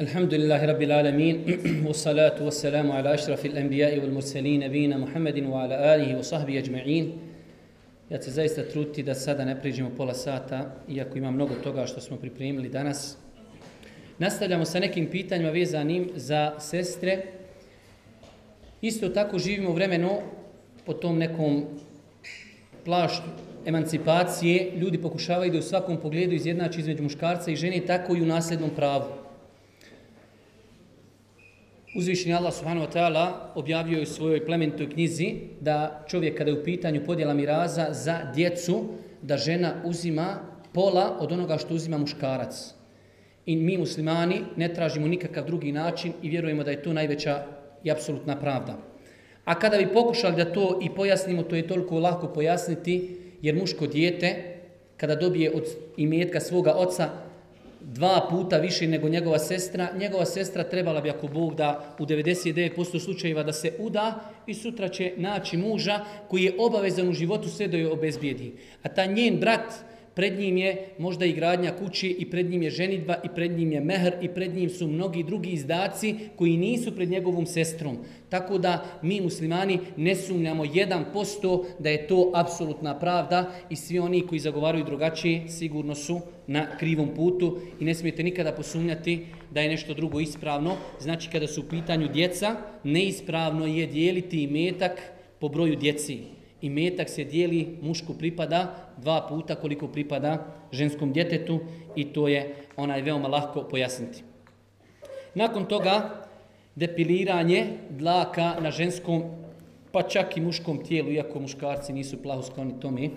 الحمد لله رب العالمين والصلاة والسلام على أشرف الأنبياء والمرسلين نبينا محمد وعلى آله وصحبه أجمعين Ja ću se zaista truditi da sada ne priđemo pola sata, iako ima mnogo toga što smo pripremili danas. Nastavljamo sa nekim pitanjima vezanim za sestre. Isto tako živimo u vremenu po tom nekom plaštu emancipacije. Ljudi pokušavaju da u svakom pogledu izjednači između muškarca i žene, tako i u nasljednom pravu. Uzvišeni Allah subhanahu wa ta'ala objavio je u svojoj plemenitoj knjizi da čovjek kada je u pitanju podjela miraza za djecu, da žena uzima pola od onoga što uzima muškarac. I mi muslimani ne tražimo nikakav drugi način i vjerujemo da je to najveća i apsolutna pravda. A kada bi pokušali da to i pojasnimo, to je toliko lako pojasniti, jer muško dijete, kada dobije od imetka svoga oca dva puta više nego njegova sestra, njegova sestra trebala bi ako Bog da u 99% slučajeva da se uda i sutra će naći muža koji je obavezan u životu sve da joj obezbijedi. A ta njen brat pred njim je možda i gradnja kući i pred njim je ženitba i pred njim je mehr i pred njim su mnogi drugi izdaci koji nisu pred njegovom sestrom. Tako da mi muslimani ne sumnjamo 1% da je to apsolutna pravda i svi oni koji zagovaraju drugačije sigurno su na krivom putu i ne smijete nikada posumnjati da je nešto drugo ispravno. Znači kada su u pitanju djeca, neispravno je dijeliti imetak po broju djeci i metak se dijeli, mušku pripada dva puta koliko pripada ženskom djetetu i to je onaj veoma lahko pojasniti. Nakon toga depiliranje dlaka na ženskom pa čak i muškom tijelu, iako muškarci nisu plahoskloni tome.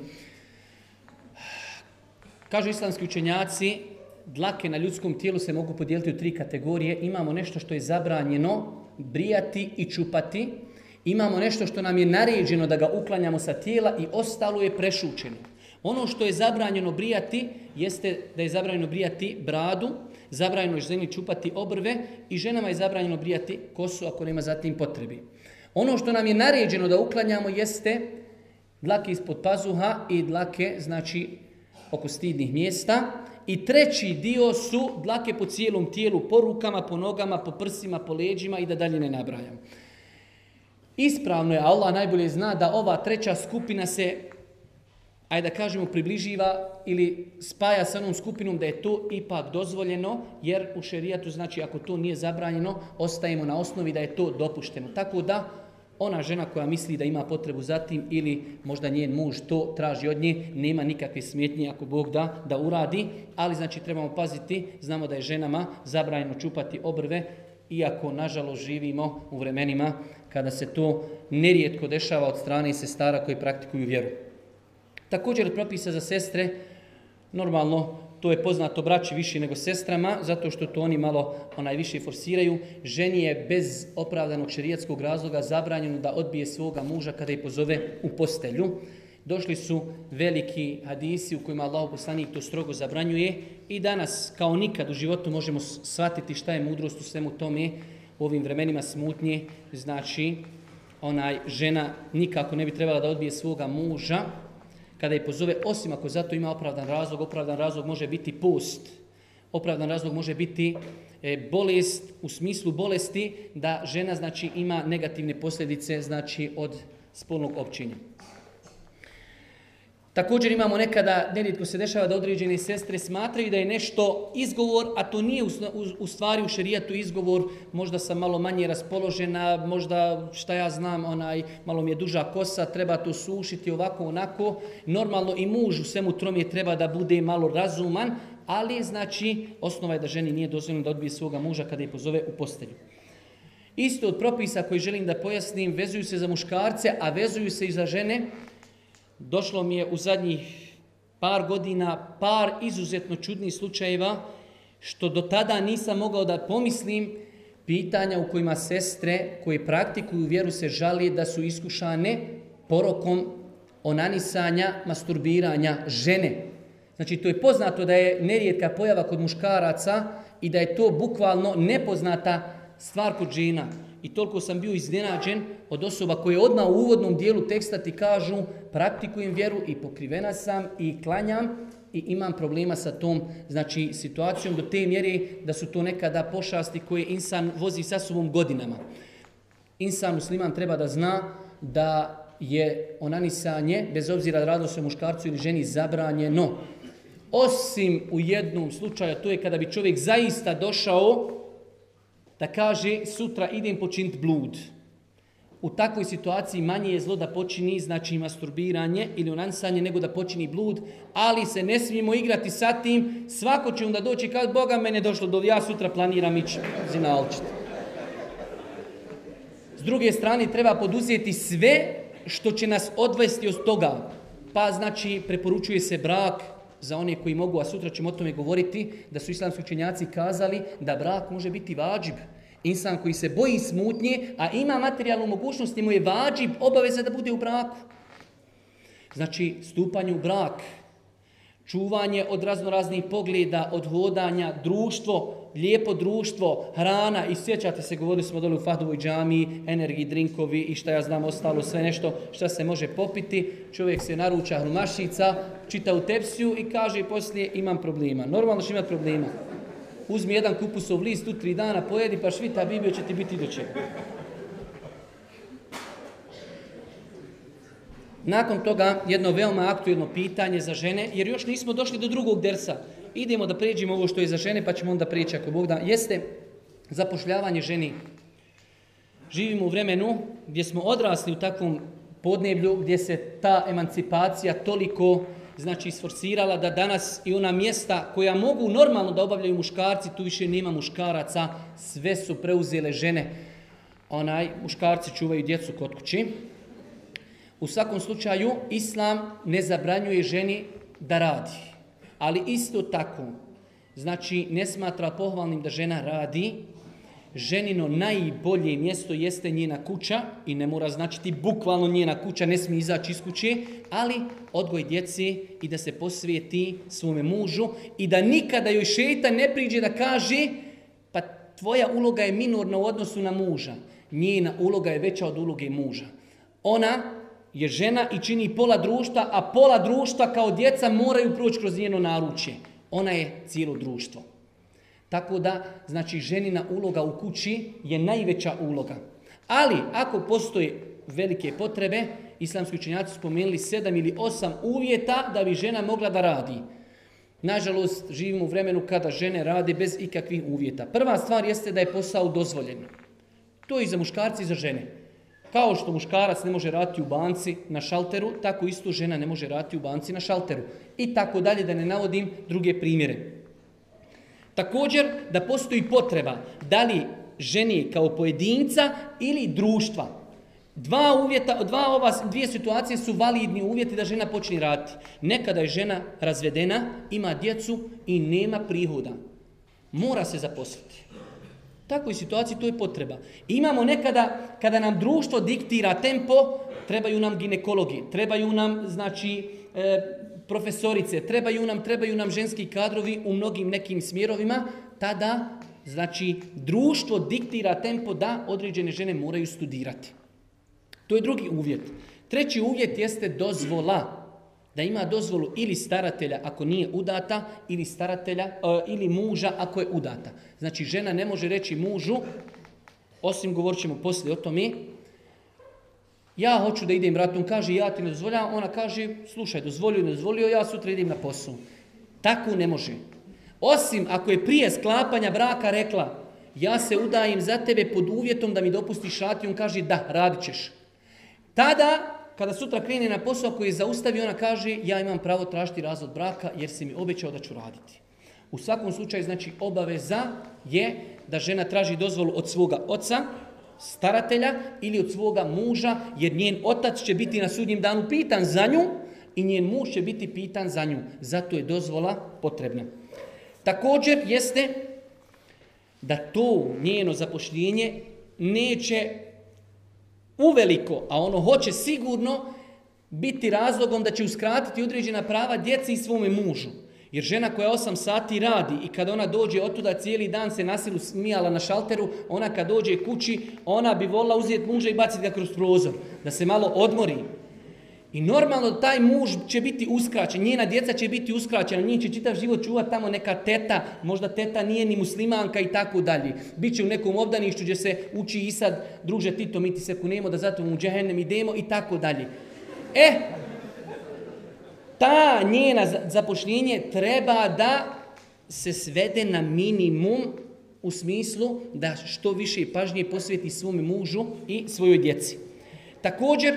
Kažu islamski učenjaci, dlake na ljudskom tijelu se mogu podijeliti u tri kategorije. Imamo nešto što je zabranjeno brijati i čupati, Imamo nešto što nam je naređeno da ga uklanjamo sa tijela i ostalo je prešučeno. Ono što je zabranjeno brijati jeste da je zabranjeno brijati bradu, zabranjeno je ženi čupati obrve i ženama je zabranjeno brijati kosu ako nema zatim potrebi. Ono što nam je naređeno da uklanjamo jeste dlake ispod pazuha i dlake, znači oko stidnih mjesta. I treći dio su dlake po cijelom tijelu, po rukama, po nogama, po prsima, po leđima i da dalje ne nabrajam. Ispravno je, Allah najbolje zna da ova treća skupina se, ajde da kažemo, približiva ili spaja sa onom skupinom da je to ipak dozvoljeno, jer u šerijatu znači ako to nije zabranjeno, ostajemo na osnovi da je to dopušteno. Tako da ona žena koja misli da ima potrebu za tim ili možda njen muž to traži od nje, nema nikakve smetnje ako Bog da, da uradi, ali znači trebamo paziti, znamo da je ženama zabranjeno čupati obrve, iako nažalost živimo u vremenima kada se to nerijetko dešava od strane sestara koji praktikuju vjeru. Također propisa za sestre, normalno to je poznato braći više nego sestrama, zato što to oni malo onaj više forsiraju. Ženi je bez opravdanog šerijatskog razloga zabranjeno da odbije svoga muža kada je pozove u postelju. Došli su veliki hadisi u kojima Allah poslanik to strogo zabranjuje i danas kao nikad u životu možemo shvatiti šta je mudrost u svemu tome. U ovim vremenima smutnje, znači onaj žena nikako ne bi trebala da odbije svoga muža. Kada je pozove, osim ako zato ima opravdan razlog, opravdan razlog može biti post, opravdan razlog može biti e, bolest u smislu bolesti da žena znači ima negativne posljedice znači od spolnog općenja. Također imamo nekada, nerijetko se dešava da određene sestre smatraju da je nešto izgovor, a to nije u, stvari u šerijatu izgovor, možda sam malo manje raspoložena, možda šta ja znam, onaj, malo mi je duža kosa, treba to sušiti ovako, onako. Normalno i muž u svemu je treba da bude malo razuman, ali znači osnova je da ženi nije dozvoljeno da odbije svoga muža kada je pozove u postelju. Isto od propisa koji želim da pojasnim, vezuju se za muškarce, a vezuju se i za žene, došlo mi je u zadnjih par godina par izuzetno čudnih slučajeva što do tada nisam mogao da pomislim pitanja u kojima sestre koje praktikuju vjeru se žali da su iskušane porokom onanisanja, masturbiranja žene. Znači to je poznato da je nerijetka pojava kod muškaraca i da je to bukvalno nepoznata stvar kod žena. I toliko sam bio iznenađen od osoba koje odmah u uvodnom dijelu teksta ti kažu praktikujem vjeru i pokrivena sam i klanjam, i imam problema sa tom znači, situacijom do te mjere da su to nekada pošasti koje insan vozi sa sobom godinama. Insan musliman treba da zna da je onanisanje, bez obzira radilo se o muškarcu ili ženi, zabranjeno. Osim u jednom slučaju, to je kada bi čovjek zaista došao da kaže sutra idem počiniti blud. U takvoj situaciji manje je zlo da počini znači masturbiranje ili onanisanje nego da počini blud, ali se ne smijemo igrati sa tim. Svako će onda doći kad Boga mene došlo do ja sutra planiram ići zinalčiti. S druge strane treba poduzeti sve što će nas odvesti od toga. Pa znači preporučuje se brak za one koji mogu, a sutra ćemo o tome govoriti, da su islamski učenjaci kazali da brak može biti vađib. Insan koji se boji smutnje, a ima materijalnu mogućnost, mu je vađib obaveza da bude u braku. Znači, stupanje u brak, čuvanje od razno raznih pogleda, od hodanja, društvo, lijepo društvo, hrana i sjećate se, govorili smo dole u Fahdovoj džami, energiji, drinkovi i šta ja znam ostalo, sve nešto što se može popiti. Čovjek se naruča hrumašica, čita u tepsiju i kaže poslije imam problema. Normalno će imati problema. Uzmi jedan kupusov list, tu tri dana pojedi pa švita Bibio će ti biti do Nakon toga jedno veoma aktuelno pitanje za žene, jer još nismo došli do drugog dersa. Idemo da pređemo ovo što je za žene, pa ćemo onda prijeći ako Bog da. Jeste zapošljavanje ženi. Živimo u vremenu gdje smo odrasli u takvom podneblju gdje se ta emancipacija toliko znači isforsirala da danas i ona mjesta koja mogu normalno da obavljaju muškarci, tu više nema muškaraca, sve su preuzele žene. Onaj, muškarci čuvaju djecu kod kući. U svakom slučaju, Islam ne zabranjuje ženi da radi. Ali isto tako, znači ne smatra pohvalnim da žena radi, ženino najbolje mjesto jeste njena kuća i ne mora značiti bukvalno njena kuća, ne smije izaći iz kuće, ali odgoj djeci i da se posvijeti svome mužu i da nikada joj šeta ne priđe da kaže pa tvoja uloga je minorna u odnosu na muža. Njena uloga je veća od uloge muža. Ona je žena i čini pola društva, a pola društva kao djeca moraju proći kroz njeno naručje. Ona je cijelo društvo. Tako da, znači, ženina uloga u kući je najveća uloga. Ali, ako postoje velike potrebe, islamski učenjaci spomenuli sedam ili osam uvjeta da bi žena mogla da radi. Nažalost, živimo u vremenu kada žene rade bez ikakvih uvjeta. Prva stvar jeste da je posao dozvoljen. To je i za muškarci i za žene. Kao što muškarac ne može raditi u banci na šalteru, tako isto žena ne može raditi u banci na šalteru. I tako dalje, da ne navodim druge primjere. Također, da postoji potreba da li ženi kao pojedinca ili društva. Dva uvjeta, dva ova, dvije situacije su validni uvjeti da žena počne raditi. Nekada je žena razvedena, ima djecu i nema prihoda. Mora se zaposliti takvoj situaciji to je potreba. Imamo nekada kada nam društvo diktira tempo, trebaju nam ginekologi, trebaju nam znači e, profesorice, trebaju nam, trebaju nam ženski kadrovi u mnogim nekim smjerovima, tada znači društvo diktira tempo da određene žene moraju studirati. To je drugi uvjet. Treći uvjet jeste dozvola da ima dozvolu ili staratelja ako nije udata ili staratelja e, ili muža ako je udata. Znači žena ne može reći mužu, osim govorit ćemo poslije o tome, ja hoću da idem ratom, kaže ja ti ne dozvoljam, ona kaže slušaj dozvolio, ne dozvolio, ja sutra idem na posao. Tako ne može. Osim ako je prije sklapanja braka rekla ja se udajem za tebe pod uvjetom da mi dopustiš rati, on kaže da, radit ćeš. Tada kada sutra krene na posao koji je zaustavio, ona kaže ja imam pravo tražiti razvod braka jer si mi obećao da ću raditi. U svakom slučaju, znači, obaveza je da žena traži dozvolu od svoga oca, staratelja ili od svoga muža, jer njen otac će biti na sudnjem danu pitan za nju i njen muž će biti pitan za nju. Zato je dozvola potrebna. Također jeste da to njeno zapošljenje neće uveliko, a ono hoće sigurno biti razlogom da će uskratiti određena prava djeci i svome mužu. Jer žena koja 8 sati radi i kada ona dođe od cijeli dan se nasilu smijala na šalteru, ona kad dođe kući, ona bi volila uzeti muža i baciti ga kroz prozor, da se malo odmori. I normalno taj muž će biti uskraćen, njena djeca će biti uskraćena, njih će čitav život čuvati tamo neka teta, možda teta nije ni muslimanka i tako dalje. Biće u nekom obdaništu gdje se uči i sad, druže Tito, mi ti se kunemo da zato u džehennem idemo i tako dalje. E, ta njena zapošljenje treba da se svede na minimum u smislu da što više pažnje posveti svome mužu i svojoj djeci. Također,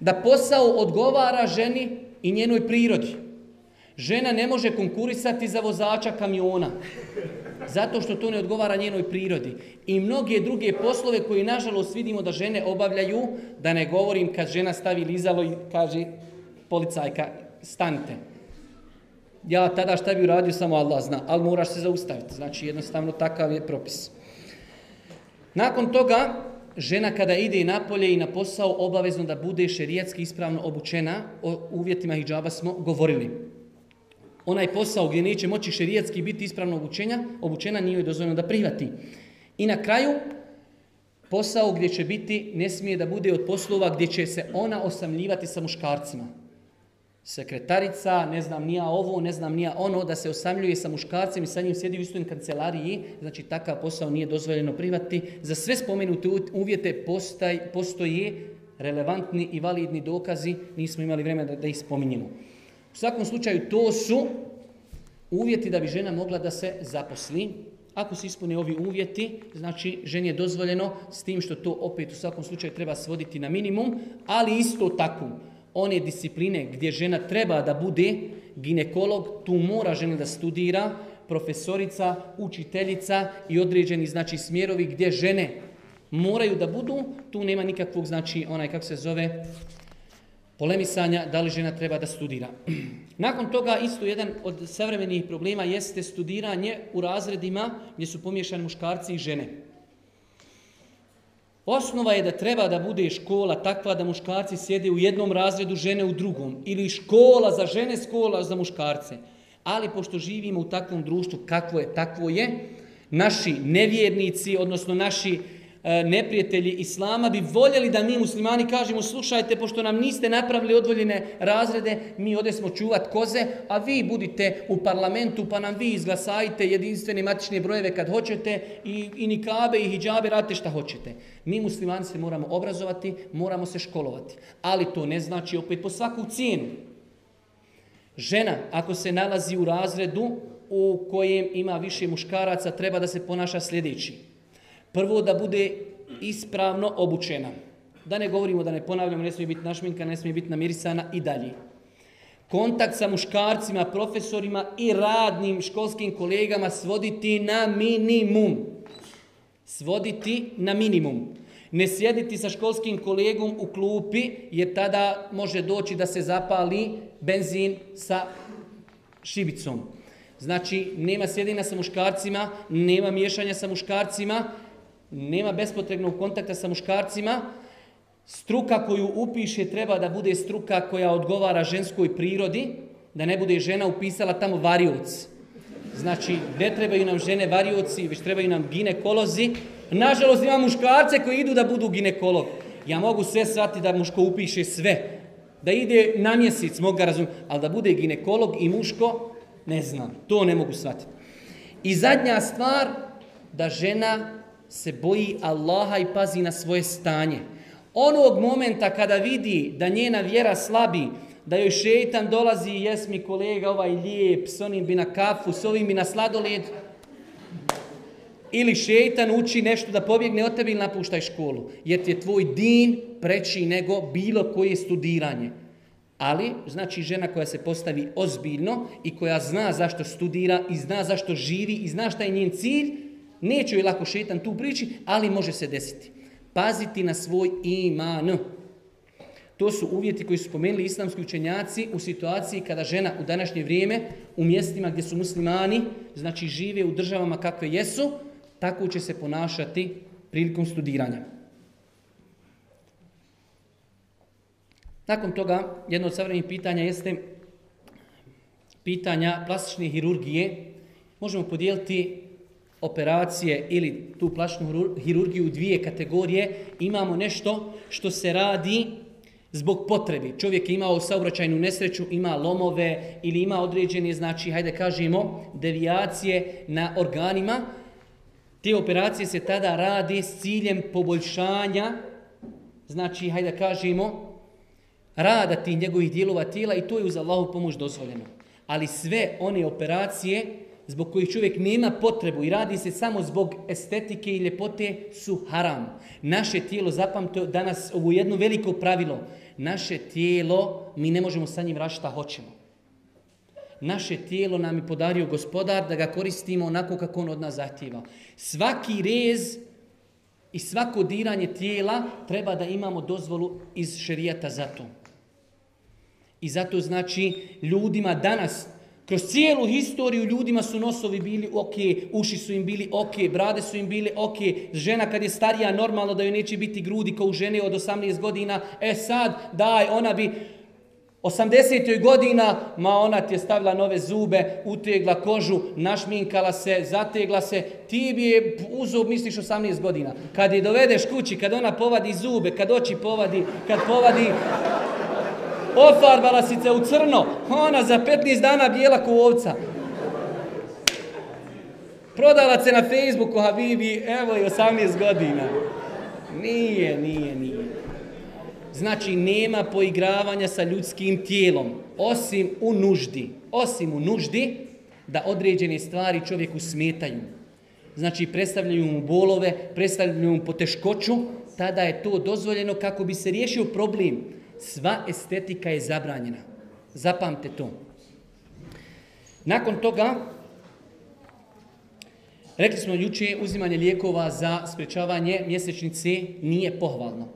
da posao odgovara ženi i njenoj prirodi. Žena ne može konkurisati za vozača kamiona, zato što to ne odgovara njenoj prirodi. I mnoge druge poslove koje nažalost vidimo da žene obavljaju, da ne govorim kad žena stavi lizalo i kaže policajka, stante. Ja tada šta bi uradio, samo Allah zna, ali moraš se zaustaviti. Znači jednostavno takav je propis. Nakon toga, žena kada ide napolje i na posao, obavezno da bude šerijatski ispravno obučena. O uvjetima hijjaba smo govorili. Onaj posao gdje neće moći šerijatski biti ispravno obučenja, obučena nije joj dozvoljeno da prihvati. I na kraju, posao gdje će biti, ne smije da bude od poslova gdje će se ona osamljivati sa muškarcima sekretarica, ne znam nija ovo, ne znam nija ono, da se osamljuje sa muškarcem i sa njim sjedi u istoj kancelariji, znači takav posao nije dozvoljeno privati. Za sve spomenute uvjete postaj, postoje relevantni i validni dokazi, nismo imali vremena da, da ih spominjemo. U svakom slučaju to su uvjeti da bi žena mogla da se zaposli. Ako se ispune ovi uvjeti, znači ženi je dozvoljeno s tim što to opet u svakom slučaju treba svoditi na minimum, ali isto tako one discipline gdje žena treba da bude ginekolog, tu mora žena da studira, profesorica, učiteljica i određeni znači smjerovi gdje žene moraju da budu, tu nema nikakvog znači onaj kako se zove polemisanja da li žena treba da studira. Nakon toga isto jedan od savremenih problema jeste studiranje u razredima gdje su pomiješani muškarci i žene. Osnova je da treba da bude škola takva da muškarci sjede u jednom razredu, žene u drugom. Ili škola za žene, škola za muškarce. Ali pošto živimo u takvom društvu, kakvo je, takvo je, naši nevjernici, odnosno naši neprijatelji Islama bi voljeli da mi muslimani kažemo slušajte, pošto nam niste napravili odvoljene razrede, mi ode smo čuvat koze, a vi budite u parlamentu pa nam vi izglasajte jedinstvene matične brojeve kad hoćete i, i nikabe i hijabe, radite šta hoćete. Mi muslimani se moramo obrazovati, moramo se školovati. Ali to ne znači opet po svaku cijenu. Žena, ako se nalazi u razredu u kojem ima više muškaraca, treba da se ponaša sljedeći Prvo da bude ispravno obučena. Da ne govorimo, da ne ponavljamo, ne smije biti našminka, ne smije biti namirisana i dalje. Kontakt sa muškarcima, profesorima i radnim školskim kolegama svoditi na minimum. Svoditi na minimum. Ne sjediti sa školskim kolegom u klupi, jer tada može doći da se zapali benzin sa šibicom. Znači, nema sjedina sa muškarcima, nema miješanja sa muškarcima, nema bespotrebnog kontakta sa muškarcima, struka koju upiše treba da bude struka koja odgovara ženskoj prirodi, da ne bude žena upisala tamo varioc. Znači, ne trebaju nam žene varioci, već trebaju nam ginekolozi. Nažalost, ima muškarce koji idu da budu ginekolog. Ja mogu sve shvatiti da muško upiše sve. Da ide na mjesec, mogu ga razumjeti. Ali da bude ginekolog i muško, ne znam. To ne mogu shvatiti. I zadnja stvar, da žena se boji Allaha i pazi na svoje stanje. Onog momenta kada vidi da njena vjera slabi, da joj šeitan dolazi i jes mi kolega ovaj lijep, s onim bi na kafu, s ovim bi na sladoled, ili šeitan uči nešto da pobjegne od tebe ili napuštaj školu. Jer ti je tvoj din preći nego bilo koje studiranje. Ali, znači žena koja se postavi ozbiljno i koja zna zašto studira i zna zašto živi i zna šta je njen cilj, Neće joj lako šetan tu priči, ali može se desiti. Paziti na svoj iman. To su uvjeti koji su spomenuli islamski učenjaci u situaciji kada žena u današnje vrijeme u mjestima gdje su muslimani, znači žive u državama kakve jesu, tako će se ponašati prilikom studiranja. Nakon toga, jedno od savremenih pitanja jeste pitanja plastične hirurgije. Možemo podijeliti operacije ili tu plašnu hirurgiju dvije kategorije, imamo nešto što se radi zbog potrebi. Čovjek je imao saobraćajnu nesreću, ima lomove ili ima određene, znači, hajde kažemo, devijacije na organima. Te operacije se tada radi s ciljem poboljšanja, znači, hajde kažemo, rada tih njegovih dijelova tijela i to je uz Allahu pomoć dozvoljeno. Ali sve one operacije zbog kojih čovjek nema potrebu i radi se samo zbog estetike i ljepote su haram. Naše tijelo, zapamte danas ovo jedno veliko pravilo, naše tijelo, mi ne možemo sa njim raditi šta hoćemo. Naše tijelo nam je podario gospodar da ga koristimo onako kako on od nas zahtjeva. Svaki rez i svako diranje tijela treba da imamo dozvolu iz šerijata za to. I zato znači ljudima danas, kroz cijelu historiju ljudima su nosovi bili ok, uši su im bili ok, brade su im bili ok, žena kad je starija normalno da joj neće biti grudi kao u žene od 18 godina, e sad daj, ona bi 80. godina, ma ona ti je stavila nove zube, utegla kožu, našminkala se, zategla se, ti bi je uzub misliš 18 godina. Kad je dovedeš kući, kad ona povadi zube, kad oči povadi, kad povadi Ofarbala si se u crno. Ona za 15 dana bijela ko ovca. Prodala se na Facebooku Habibi, evo i 18 godina. Nije, nije, nije. Znači, nema poigravanja sa ljudskim tijelom, osim u nuždi. Osim u nuždi da određene stvari čovjeku smetaju. Znači, predstavljaju mu bolove, predstavljaju mu poteškoću, tada je to dozvoljeno kako bi se riješio problem sva estetika je zabranjena. Zapamte to. Nakon toga, rekli smo juče, uzimanje lijekova za sprečavanje mjesečnice nije pohvalno.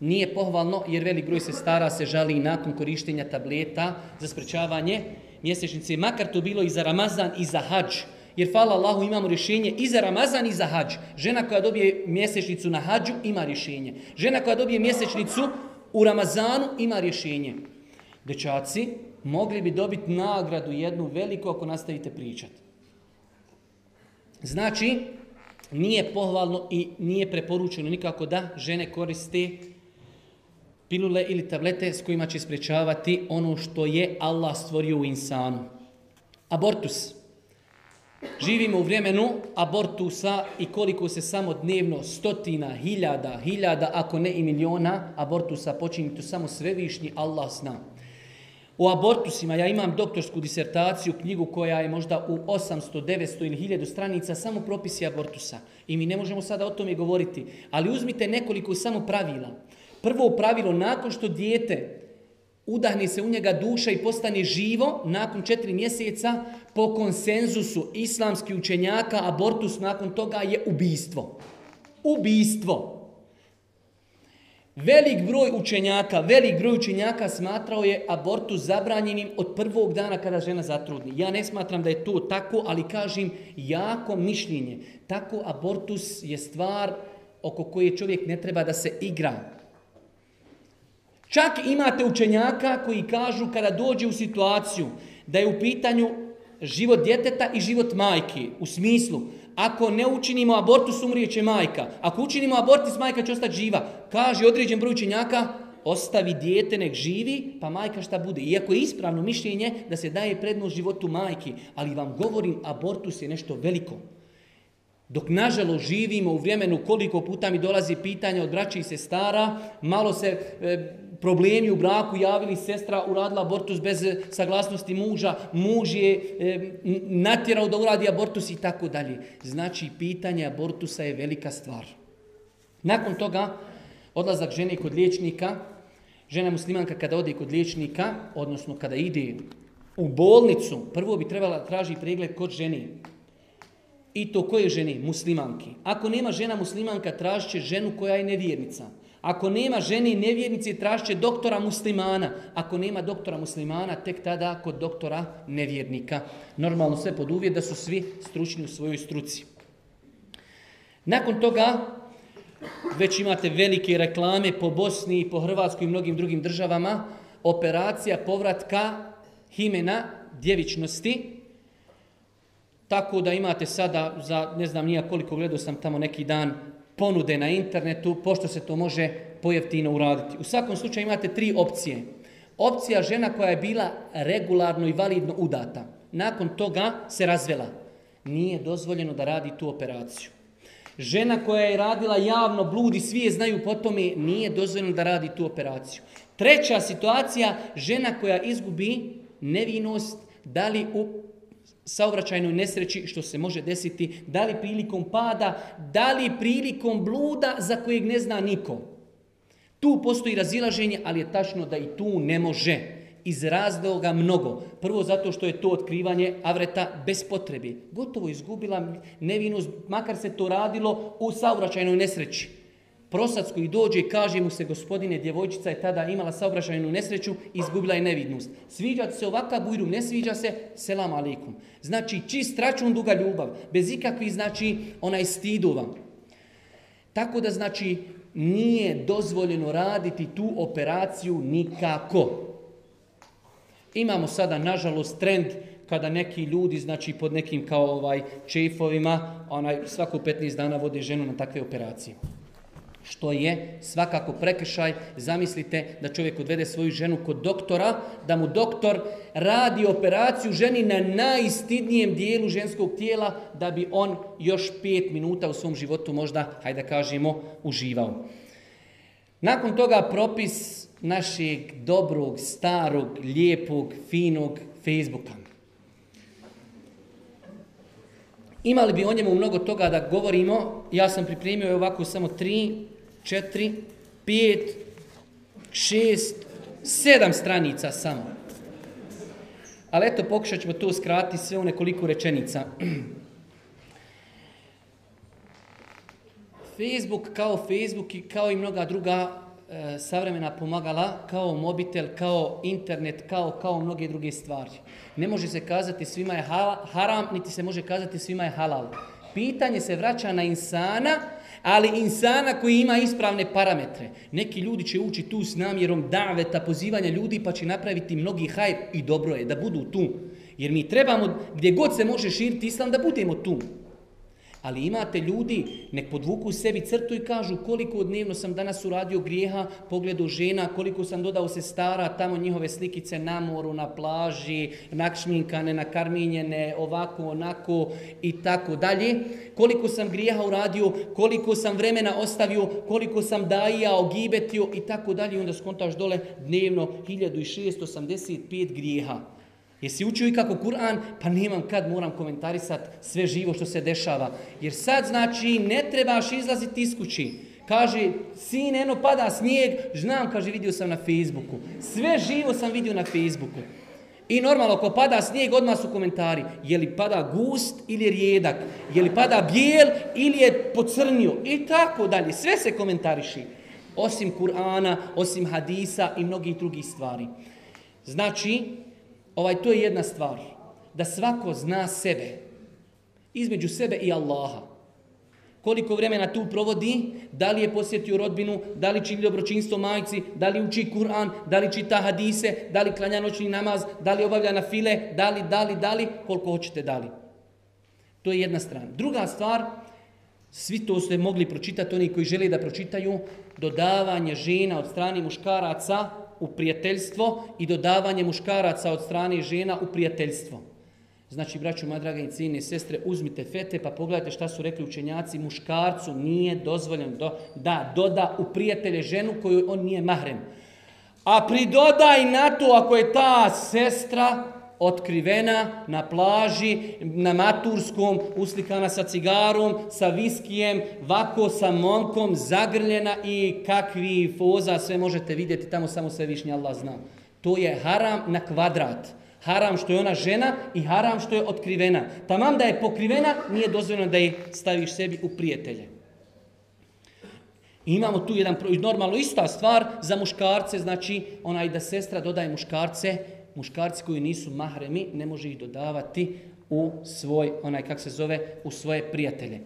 Nije pohvalno jer velik broj sestara se žali nakon korištenja tableta za sprečavanje mjesečnice, makar to bilo i za Ramazan i za hađ. Jer, hvala Allahu, imamo rješenje i za Ramazan i za hađ. Žena koja dobije mjesečnicu na hađu ima rješenje. Žena koja dobije mjesečnicu u Ramazanu ima rješenje. Dečaci, mogli bi dobiti nagradu jednu veliku ako nastavite pričati. Znači, nije pohvalno i nije preporučeno nikako da žene koriste pilule ili tablete s kojima će sprečavati ono što je Allah stvorio u insanu. Abortus. Živimo u vremenu abortusa i koliko se samo dnevno stotina, hiljada, hiljada, ako ne i miliona abortusa počinju, to samo svevišnji Allah zna. U abortusima ja imam doktorsku disertaciju, knjigu koja je možda u 800, 900 ili 1000 stranica, samo propisi abortusa. I mi ne možemo sada o tome govoriti. Ali uzmite nekoliko samo pravila. Prvo pravilo, nakon što dijete udahne se u njega duša i postane živo, nakon četiri mjeseca, po konsenzusu islamskih učenjaka, abortus nakon toga je ubijstvo. Ubijstvo. Velik broj učenjaka, velik broj učenjaka smatrao je abortus zabranjenim od prvog dana kada žena zatrudni. Ja ne smatram da je to tako, ali kažem jako mišljenje. Tako abortus je stvar oko koje čovjek ne treba da se igra. Čak imate učenjaka koji kažu kada dođe u situaciju da je u pitanju život djeteta i život majke. U smislu, ako ne učinimo abortus, umrijeće majka. Ako učinimo abortus, majka će ostati živa. Kaže određen broj učenjaka, ostavi dijete, nek živi, pa majka šta bude. Iako je ispravno mišljenje da se daje prednost životu majki, ali vam govorim, abortus je nešto veliko. Dok nažalost živimo u vremenu koliko puta mi dolazi pitanje od braća i sestara, malo se e, problemi u braku javili, sestra uradila abortus bez saglasnosti muža, muž je e, natjerao da uradi abortus i tako dalje. Znači, pitanje abortusa je velika stvar. Nakon toga, odlazak žene kod liječnika, žena muslimanka kada ode kod liječnika, odnosno kada ide u bolnicu, prvo bi trebala traži pregled kod žene. I to koje žene? Muslimanki. Ako nema žena muslimanka, tražit će ženu koja je nevjernica. Ako nema žene i nevjernice, tražit će doktora muslimana. Ako nema doktora muslimana, tek tada kod doktora nevjernika. Normalno sve pod uvjet da su svi stručni u svojoj struci. Nakon toga, već imate velike reklame po Bosni, po Hrvatskoj i mnogim drugim državama, operacija povratka himena djevičnosti, tako da imate sada, za ne znam nija koliko gledao sam tamo neki dan, ponude na internetu, pošto se to može pojeftino uraditi. U svakom slučaju imate tri opcije. Opcija žena koja je bila regularno i validno udata. Nakon toga se razvela. Nije dozvoljeno da radi tu operaciju. Žena koja je radila javno blud i svi je znaju po tome, nije dozvoljeno da radi tu operaciju. Treća situacija, žena koja izgubi nevinost, da li u saobraćajnoj nesreći što se može desiti, da li prilikom pada, da li prilikom bluda za kojeg ne zna niko. Tu postoji razilaženje, ali je tačno da i tu ne može. Iz razloga mnogo. Prvo zato što je to otkrivanje avreta bez potrebe. Gotovo izgubila nevinost, makar se to radilo u saobraćajnoj nesreći. Prosac koji dođe i kaže mu se, gospodine, djevojčica je tada imala saobraćajnu nesreću i izgubila je nevidnost. Sviđa se ovakav bujrum, ne sviđa se, selam alikum. Znači, čist račun, duga ljubav, bez ikakvih, znači, onaj stidova. Tako da, znači, nije dozvoljeno raditi tu operaciju nikako. Imamo sada, nažalost, trend kada neki ljudi, znači pod nekim kao ovaj čefovima, onaj, svako 15 dana vode ženu na takve operacije što je svakako prekršaj. Zamislite da čovjek odvede svoju ženu kod doktora, da mu doktor radi operaciju ženi na najstidnijem dijelu ženskog tijela, da bi on još pet minuta u svom životu možda, hajde da kažemo, uživao. Nakon toga propis našeg dobrog, starog, lijepog, finog Facebooka. Imali bi o njemu mnogo toga da govorimo. Ja sam pripremio ovako samo tri četiri, pet, šest, sedam stranica samo. Ali eto, pokušat ćemo to skratiti sve u nekoliko rečenica. Facebook kao Facebook i kao i mnoga druga e, savremena pomagala, kao mobitel, kao internet, kao, kao mnoge druge stvari. Ne može se kazati svima je haram, niti se može kazati svima je halal. Pitanje se vraća na insana, ali insana koji ima ispravne parametre. Neki ljudi će ući tu s namjerom daveta, pozivanja ljudi, pa će napraviti mnogi hajr i dobro je da budu tu. Jer mi trebamo, gdje god se može širiti islam, da budemo tu. Ali imate ljudi, nek podvuku sebi crtu i kažu koliko dnevno sam danas uradio grijeha, pogledu žena, koliko sam dodao se stara, tamo njihove slikice na moru, na plaži, nakšminkane, nakarminjene, ovako, onako i tako dalje. Koliko sam grijeha uradio, koliko sam vremena ostavio, koliko sam dajao, gibetio i tako dalje. Onda skontaš dole dnevno 1685 grijeha. Jesi učio i kako Kur'an? Pa nemam kad, moram komentarisat sve živo što se dešava. Jer sad znači ne trebaš izlaziti iz kući. Kaže, sin, eno pada snijeg, znam, kaže, vidio sam na Facebooku. Sve živo sam vidio na Facebooku. I normalno, ako pada snijeg, odmah su komentari. Je li pada gust ili je rijedak? Je li pada bijel ili je pocrnio? I tako dalje. Sve se komentariši. Osim Kur'ana, osim hadisa i mnogih drugih stvari. Znači, Ovaj, to je jedna stvar. Da svako zna sebe. Između sebe i Allaha. Koliko vremena tu provodi, da li je posjetio rodbinu, da li čini dobročinstvo majci, da li uči Kur'an, da li čita hadise, da li klanja noćni namaz, da li obavlja na file, da li, da li, da li, koliko hoćete da li. To je jedna strana. Druga stvar, svi to ste mogli pročitati, oni koji žele da pročitaju, dodavanje žena od strane muškaraca u prijateljstvo i dodavanje muškaraca od strane žena u prijateljstvo. Znači, braću, moja draga i sestre, uzmite fete pa pogledajte šta su rekli učenjaci. Muškarcu nije dozvoljeno da doda u prijatelje ženu koju on nije mahrem. A pridodaj na to ako je ta sestra otkrivena na plaži, na maturskom, uslikana sa cigarom, sa viskijem, vako sa momkom, zagrljena i kakvi foza, sve možete vidjeti, tamo samo sve višnji Allah zna. To je haram na kvadrat. Haram što je ona žena i haram što je otkrivena. Tamam da je pokrivena, nije dozvoljeno da je staviš sebi u prijatelje. imamo tu jedan, normalno ista stvar za muškarce, znači onaj da sestra dodaje muškarce muškarci koji nisu mahremi, ne može ih dodavati u svoj, onaj kak se zove, u svoje prijatelje.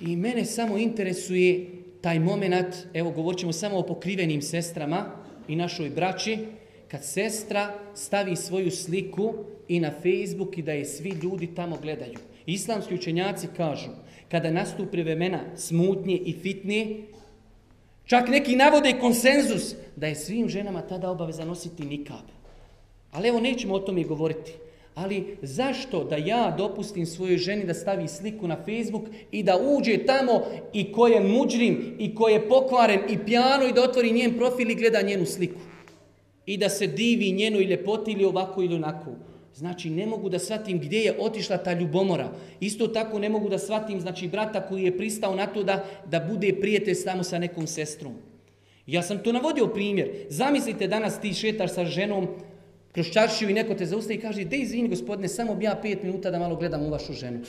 I mene samo interesuje taj moment, evo govorit ćemo samo o pokrivenim sestrama i našoj braći, kad sestra stavi svoju sliku i na Facebook i da je svi ljudi tamo gledaju. Islamski učenjaci kažu, kada nastupi vremena smutnje i fitnije, Čak neki navode konsenzus da je svim ženama tada obaveza nositi nikab. Ali evo nećemo o tome govoriti. Ali zašto da ja dopustim svojoj ženi da stavi sliku na Facebook i da uđe tamo i ko je muđrim i ko je pokvaren i pjano i da otvori njen profil i gleda njenu sliku. I da se divi njenoj ljepoti ili ovako ili onako. Znači ne mogu da shvatim gdje je otišla ta ljubomora. Isto tako ne mogu da shvatim znači brata koji je pristao na to da, da bude prijatelj samo sa nekom sestrom. Ja sam to navodio primjer. Zamislite danas ti šetaš sa ženom kroz čaršiju i neko te zaustavi i kaže dej izvini gospodine, samo bi ja pet minuta da malo gledam u vašu ženu.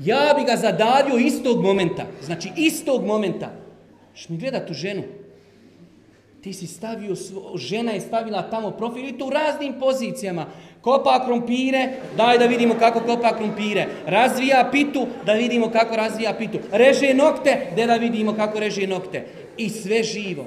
Ja bi ga zadario istog momenta. Znači istog momenta. Što mi gleda tu ženu? Ti si stavio, žena je stavila tamo profil i to u raznim pozicijama. Kopa krompire, daj da vidimo kako kopa krompire. Razvija pitu, da vidimo kako razvija pitu. Reže nokte, da da vidimo kako reže nokte. I sve živo.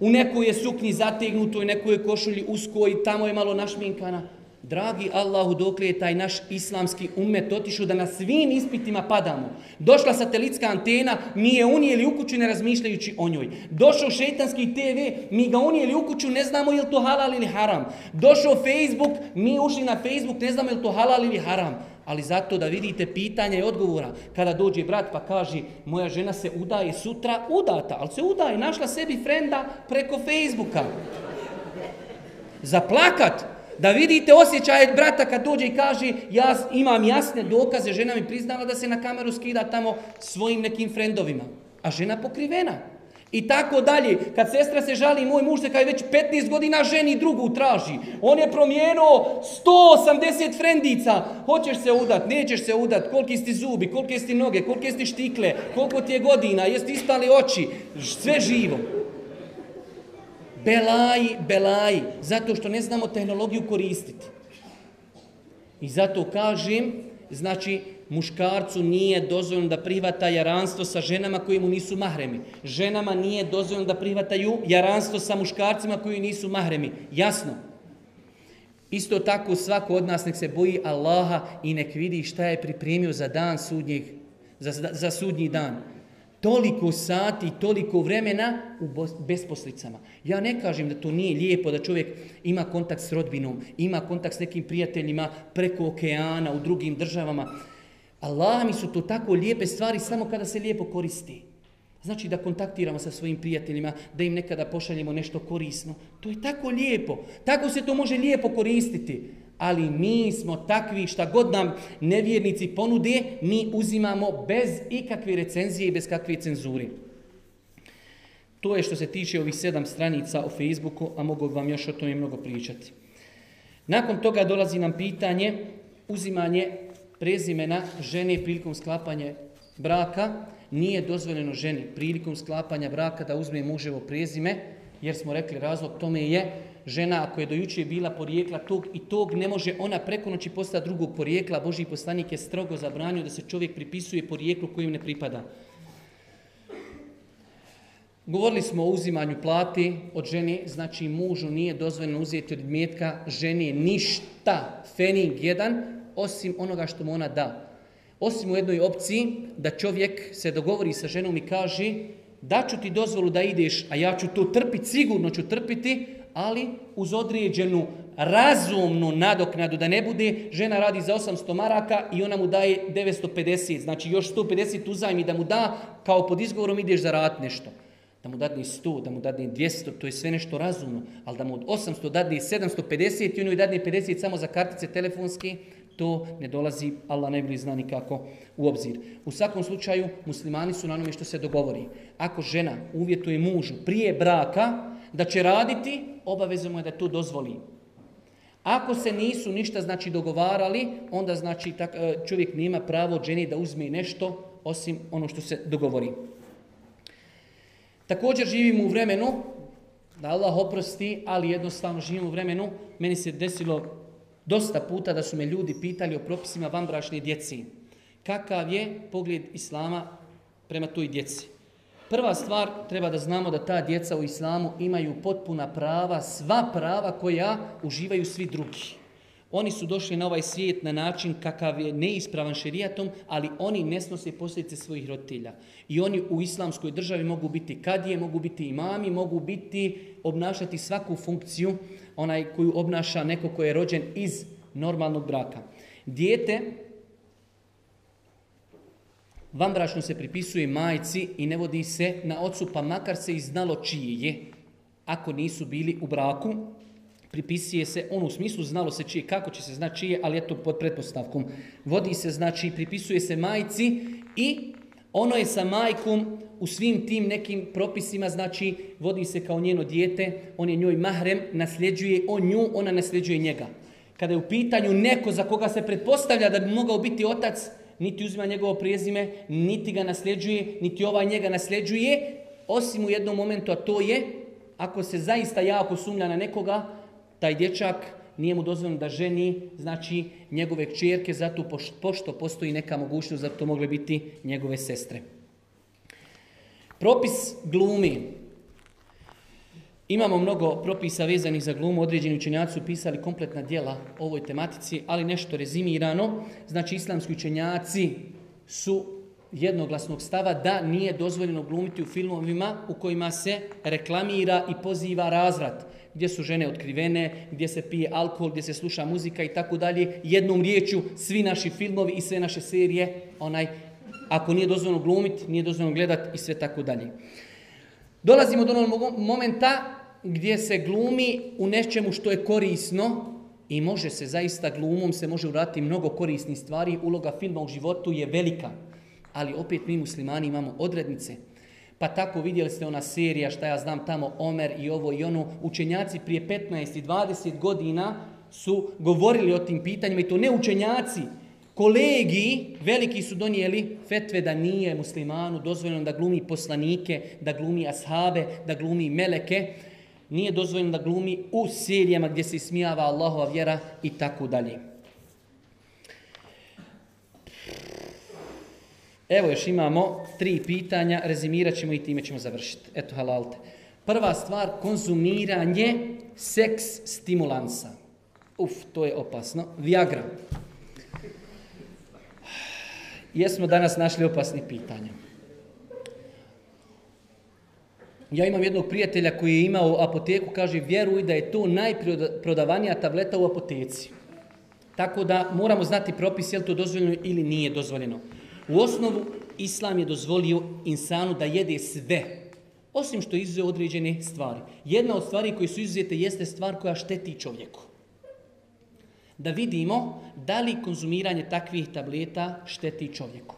U nekoj je suknji zategnutoj, nekoj je košulji usko i tamo je malo našminkana. Dragi Allahu, dokle je taj naš islamski umet otišao da na svim ispitima padamo. Došla satelitska antena, mi je unijeli u kuću ne razmišljajući o njoj. Došao šeitanski TV, mi ga unijeli u kuću, ne znamo je li to halal ili haram. Došao Facebook, mi ušli na Facebook, ne znamo je li to halal ili haram. Ali zato da vidite pitanja i odgovora. Kada dođe brat pa kaže, moja žena se udaje sutra, udata, ali se udaje, našla sebi frenda preko Facebooka. Zaplakat, da vidite osjećaje brata kad dođe i kaže ja imam jasne dokaze, žena mi priznala da se na kameru skida tamo svojim nekim frendovima. A žena pokrivena. I tako dalje. Kad sestra se žali, moj muž se kao već 15 godina ženi drugu traži. On je promijenuo 180 frendica. Hoćeš se udat, nećeš se udat, koliki sti zubi, kolike sti noge, kolike sti štikle, koliko ti je godina, jesi ispali oči, sve živo. Belaji, belaji, zato što ne znamo tehnologiju koristiti. I zato kažem, znači, muškarcu nije dozvoljeno da prihvata jaranstvo sa ženama koji mu nisu mahremi. Ženama nije dozvoljeno da prihvataju jaranstvo sa muškarcima koji nisu mahremi. Jasno. Isto tako svako od nas nek se boji Allaha i nek vidi šta je pripremio za dan sudnjih, za, za sudnji dan toliko sati, toliko vremena u besposlicama. Ja ne kažem da to nije lijepo, da čovjek ima kontakt s rodbinom, ima kontakt s nekim prijateljima preko okeana, u drugim državama. Allah mi su to tako lijepe stvari samo kada se lijepo koristi. Znači da kontaktiramo sa svojim prijateljima, da im nekada pošaljemo nešto korisno. To je tako lijepo. Tako se to može lijepo koristiti ali mi smo takvi šta god nam nevjernici ponude, mi uzimamo bez ikakve recenzije i bez kakve cenzure. To je što se tiče ovih sedam stranica o Facebooku, a mogu vam još o tome mnogo pričati. Nakon toga dolazi nam pitanje uzimanje prezimena žene prilikom sklapanja braka. Nije dozvoljeno ženi prilikom sklapanja braka da uzme muževo prezime, jer smo rekli razlog tome je žena ako je do jučer bila porijekla tog i tog, ne može ona preko noći postati drugog porijekla. Boži poslanik je strogo zabranio da se čovjek pripisuje porijeklu kojim ne pripada. Govorili smo o uzimanju plati od žene, znači mužu nije dozvoljeno uzeti od mjetka ženi ništa, fening jedan, osim onoga što mu ona da. Osim u jednoj opciji da čovjek se dogovori sa ženom i kaže daću ti dozvolu da ideš, a ja ću to trpiti, sigurno ću trpiti, ali uz određenu razumnu nadoknadu, da ne bude žena radi za 800 maraka i ona mu daje 950, znači još 150 uzajmi da mu da, kao pod izgovorom ideš za rat nešto. Da mu dadne 100, da mu dadne 200, to je sve nešto razumno, ali da mu od 800 dadne 750 i ono dadne 50 samo za kartice telefonske, to ne dolazi, Allah bi zna nikako u obzir. U svakom slučaju, muslimani su na onome što se dogovori. Ako žena uvjetuje mužu prije braka, da će raditi, obavezno je da to dozvoli. Ako se nisu ništa znači dogovarali, onda znači tak, e, čovjek nema pravo ženi da uzme nešto osim ono što se dogovori. Također živimo u vremenu, da Allah oprosti, ali jednostavno živimo u vremenu, meni se desilo dosta puta da su me ljudi pitali o propisima vanbračne djeci. Kakav je pogled Islama prema toj djeci? Prva stvar, treba da znamo da ta djeca u islamu imaju potpuna prava, sva prava koja uživaju svi drugi. Oni su došli na ovaj svijet na način kakav je neispravan šerijatom, ali oni ne snose posljedice svojih roditelja. I oni u islamskoj državi mogu biti kadije, mogu biti imami, mogu biti, obnašati svaku funkciju onaj koju obnaša neko ko je rođen iz normalnog braka. Dijete Vanbračno se pripisuje majci i ne vodi se na ocu, pa makar se i znalo čije je, ako nisu bili u braku, pripisuje se, on u smislu znalo se čije, kako će se znati čije, ali eto pod pretpostavkom. Vodi se, znači, pripisuje se majci i ono je sa majkom u svim tim nekim propisima, znači, vodi se kao njeno dijete, on je njoj mahrem, nasljeđuje on nju, ona nasljeđuje njega. Kada je u pitanju neko za koga se pretpostavlja da bi mogao biti otac, niti uzima njegovo prijezime, niti ga nasljeđuje, niti ovaj njega nasljeđuje, osim u jednom momentu, a to je, ako se zaista jako sumnja na nekoga, taj dječak nije mu dozvoljeno da ženi, znači njegove kćerke, zato pošto postoji neka mogućnost da to mogle biti njegove sestre. Propis glumi. Imamo mnogo propisa vezanih za glumu, određeni učenjaci su pisali kompletna djela o ovoj tematici, ali nešto rezimirano. Znači, islamski učenjaci su jednoglasnog stava da nije dozvoljeno glumiti u filmovima u kojima se reklamira i poziva razvrat gdje su žene otkrivene, gdje se pije alkohol, gdje se sluša muzika i tako dalje. Jednom riječju svi naši filmovi i sve naše serije, onaj, ako nije dozvoljeno glumiti, nije dozvoljeno gledati i sve tako dalje. Dolazimo do onog momenta gdje se glumi u nečemu što je korisno i može se zaista glumom, se može uraditi mnogo korisnih stvari. Uloga filma u životu je velika, ali opet mi muslimani imamo odrednice. Pa tako vidjeli ste ona serija, šta ja znam tamo, Omer i ovo i ono. Učenjaci prije 15 i 20 godina su govorili o tim pitanjima i to ne učenjaci, kolegi veliki su donijeli fetve da nije muslimanu dozvoljeno da glumi poslanike, da glumi ashabe, da glumi meleke. Nije dozvoljeno da glumi u serijama gdje se ismijava Allahova vjera i tako dalje. Evo još imamo tri pitanja, rezimirat ćemo i time ćemo završiti. Eto, halalte. Prva stvar, konzumiranje seks stimulansa. Uf, to je opasno. Viagra. Jesmo danas našli opasnih pitanja. Ja imam jednog prijatelja koji je imao apoteku, kaže vjeruj da je to najprodavanija tableta u apoteci. Tako da moramo znati propis je li to dozvoljeno ili nije dozvoljeno. U osnovu Islam je dozvolio insanu da jede sve, osim što izuzeo određene stvari. Jedna od stvari koje su izuzete jeste stvar koja šteti čovjeku. Da vidimo da li konzumiranje takvih tableta šteti čovjeku.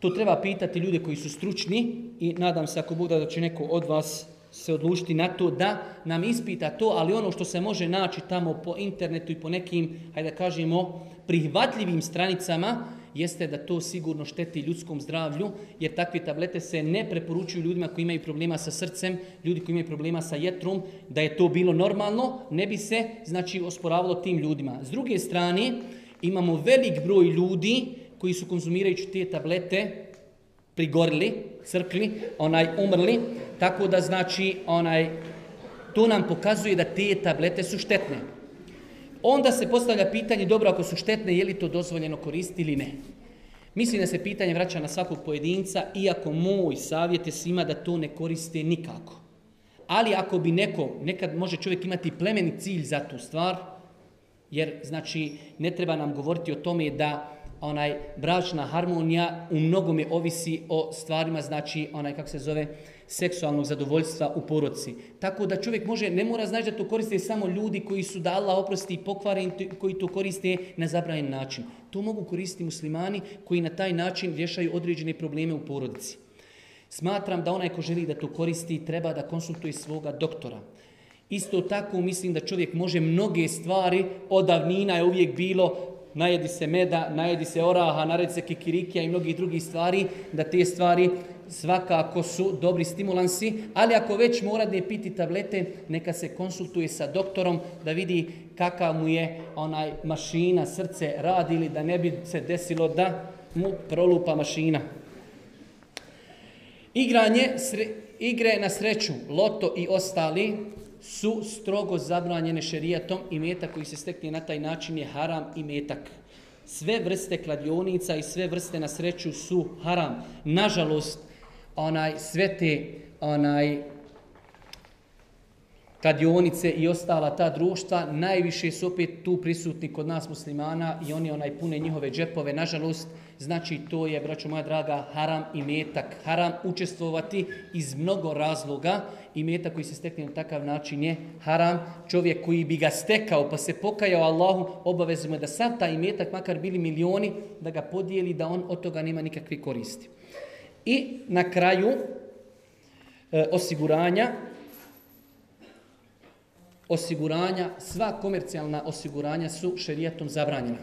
To treba pitati ljude koji su stručni i nadam se ako bude da će neko od vas se odlučiti na to da nam ispita to, ali ono što se može naći tamo po internetu i po nekim, hajde da kažemo, prihvatljivim stranicama, jeste da to sigurno šteti ljudskom zdravlju, jer takve tablete se ne preporučuju ljudima koji imaju problema sa srcem, ljudi koji imaju problema sa jetrom, da je to bilo normalno, ne bi se znači osporavalo tim ljudima. S druge strane, imamo velik broj ljudi koji su konzumirajući te tablete prigorili, crkli, onaj umrli, tako da znači onaj to nam pokazuje da te tablete su štetne. Onda se postavlja pitanje, dobro, ako su štetne, je li to dozvoljeno koristiti ili ne? Mislim da se pitanje vraća na svakog pojedinca, iako moj savjet je svima da to ne koriste nikako. Ali ako bi neko, nekad može čovjek imati plemeni cilj za tu stvar, jer znači ne treba nam govoriti o tome da onaj bračna harmonija u mnogome ovisi o stvarima, znači onaj kako se zove seksualnog zadovoljstva u poroci. Tako da čovjek može, ne mora znači da to koriste samo ljudi koji su da Allah oprosti i pokvaren, koji to koriste na zabranjen način. To mogu koristiti muslimani koji na taj način rješaju određene probleme u porodici. Smatram da onaj ko želi da to koristi treba da konsultuje svoga doktora. Isto tako mislim da čovjek može mnoge stvari, od davnina je uvijek bilo, najedi se meda, najedi se oraha, naredi se kikirikija i mnogih drugih stvari, da te stvari svakako su dobri stimulansi, ali ako već mora da je piti tablete, neka se konsultuje sa doktorom da vidi kakav mu je onaj mašina, srce radi ili da ne bi se desilo da mu prolupa mašina. Igranje, igre na sreću, loto i ostali, su strogo zabranjene šerijatom i metak koji se stekne na taj način je haram i metak. Sve vrste kladionica i sve vrste na sreću su haram. Nažalost, onaj, sve te onaj, kladionice i ostala ta društva, najviše su opet tu prisutni kod nas muslimana i oni onaj pune njihove džepove. Nažalost, znači to je, braćo moja draga, haram i metak. Haram učestvovati iz mnogo razloga i metak koji se stekne na takav način je haram. Čovjek koji bi ga stekao pa se pokajao Allahu, obavezujemo je da sav taj metak, makar bili milioni, da ga podijeli, da on od toga nema nikakve koristi. I na kraju e, osiguranja, osiguranja, sva komercijalna osiguranja su šerijatom zabranjena.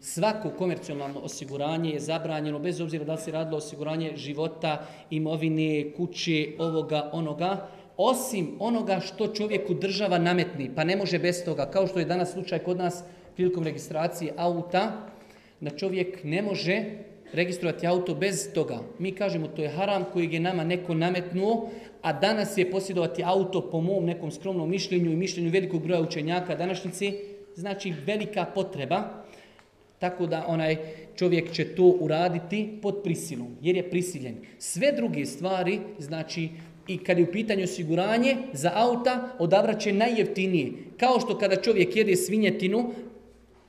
Svako komercijalno osiguranje je zabranjeno, bez obzira da li se radilo osiguranje života, imovine, kuće, ovoga, onoga, osim onoga što čovjeku država nametni, pa ne može bez toga, kao što je danas slučaj kod nas prilikom registracije auta, da čovjek ne može registrovati auto bez toga. Mi kažemo to je haram koji je nama neko nametnuo, a danas je posjedovati auto po mom nekom skromnom mišljenju i mišljenju velikog broja učenjaka današnjici, znači velika potreba, tako da onaj čovjek će to uraditi pod prisilom, jer je prisiljen. Sve druge stvari, znači i kad je u pitanju osiguranje za auta, odabraće najjeftinije. Kao što kada čovjek jede svinjetinu,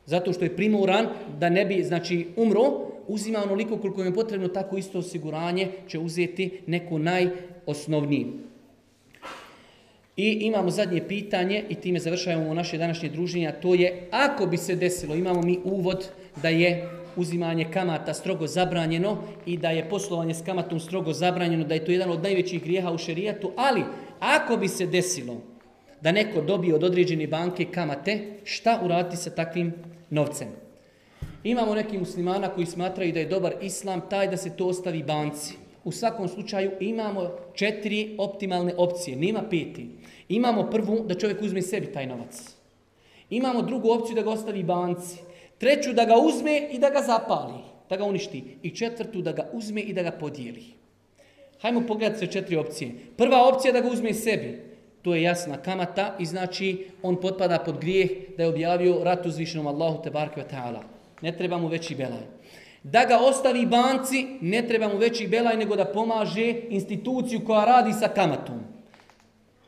zato što je primoran da ne bi znači umro, uzima onoliko koliko je potrebno, tako isto osiguranje će uzeti neko najosnovniji. I imamo zadnje pitanje i time završavamo naše današnje druženje, a to je ako bi se desilo, imamo mi uvod da je uzimanje kamata strogo zabranjeno i da je poslovanje s kamatom strogo zabranjeno, da je to jedan od najvećih grijeha u šerijatu, ali ako bi se desilo da neko dobije od određene banke kamate, šta uraditi sa takvim novcem? Imamo neki muslimana koji smatraju da je dobar islam taj da se to ostavi banci. U svakom slučaju imamo četiri optimalne opcije, nema peti. Imamo prvu da čovjek uzme sebi taj novac. Imamo drugu opciju da ga ostavi banci. Treću da ga uzme i da ga zapali, da ga uništi. I četvrtu da ga uzme i da ga podijeli. Hajmo pogledati sve četiri opcije. Prva opcija da ga uzme sebi. To je jasna kamata i znači on potpada pod grijeh da je objavio rat uzvišenom Allahu te ta'ala ne treba mu veći belaj. Da ga ostavi banci, ne treba mu veći belaj, nego da pomaže instituciju koja radi sa kamatom.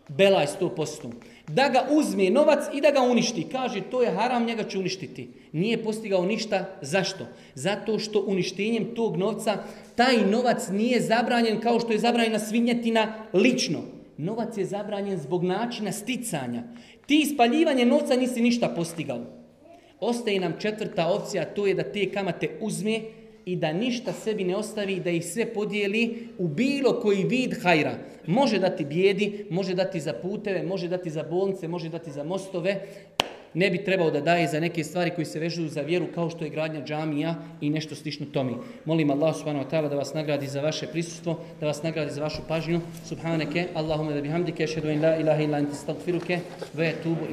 Belaj 100%. Da ga uzme novac i da ga uništi. Kaže, to je haram, njega će uništiti. Nije postigao ništa. Zašto? Zato što uništenjem tog novca, taj novac nije zabranjen kao što je zabranjena svinjetina lično. Novac je zabranjen zbog načina sticanja. Ti spaljivanje novca nisi ništa postigao. Ostaje nam četvrta opcija, to je da te kamate uzme i da ništa sebi ne ostavi, da ih sve podijeli u bilo koji vid hajra. Može dati bijedi, može dati za puteve, može dati za bolnice, može dati za mostove. Ne bi trebao da daje za neke stvari koji se vežu za vjeru kao što je gradnja džamija i nešto slično tomi. Molim Allah subhanahu wa ta'ala da vas nagradi za vaše prisustvo, da vas nagradi za vašu pažnju. Subhaneke, Allahumma da bihamdike, šedu in la ilaha illa anta stagfiruke, ve tubu.